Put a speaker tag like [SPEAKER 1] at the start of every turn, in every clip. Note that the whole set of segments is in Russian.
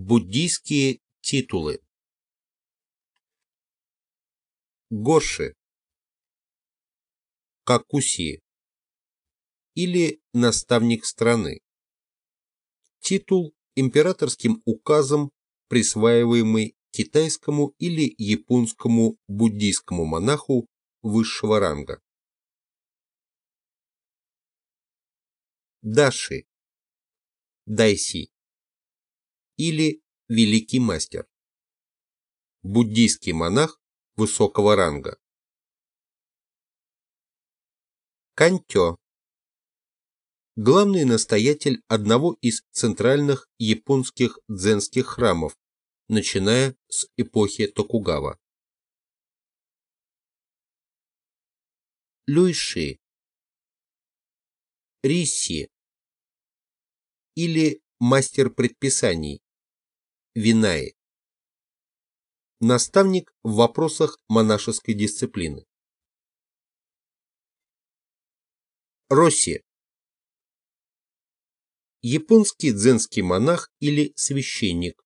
[SPEAKER 1] Буддийские титулы. Гоши. Какуси. Или наставник страны. Титул императорским указом, присваиваемый китайскому или японскому буддийскому монаху высшего ранга. Даши. Дайси или Великий Мастер. Буддийский монах высокого ранга. Кантё. Главный настоятель одного из центральных японских дзенских храмов, начиная с эпохи Токугава. Люйши. Риси. Или мастер предписаний, Винаи. Наставник в вопросах монашеской дисциплины. Росси. Японский дзенский монах или священник,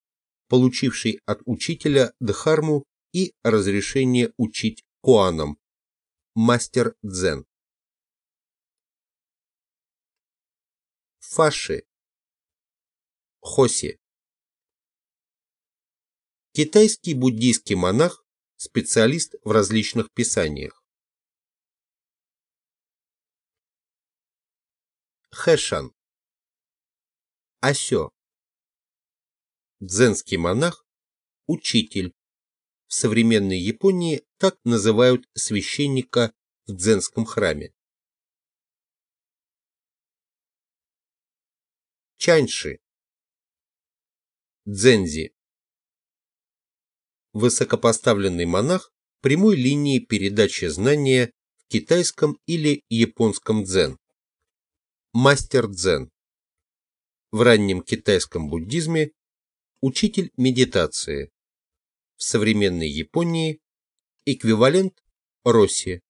[SPEAKER 1] получивший от учителя Дхарму и разрешение учить куанам, мастер дзен. Фаши. Хоси. Китайский буддийский монах, специалист в различных писаниях. Хэшан. Асё. Дзенский монах, учитель. В современной Японии так называют священника в дзенском храме. Чаньши. Дзензи высокопоставленный монах прямой линии передачи знания в китайском или японском дзен. Мастер дзен. В раннем китайском буддизме учитель медитации. В современной Японии эквивалент Росси.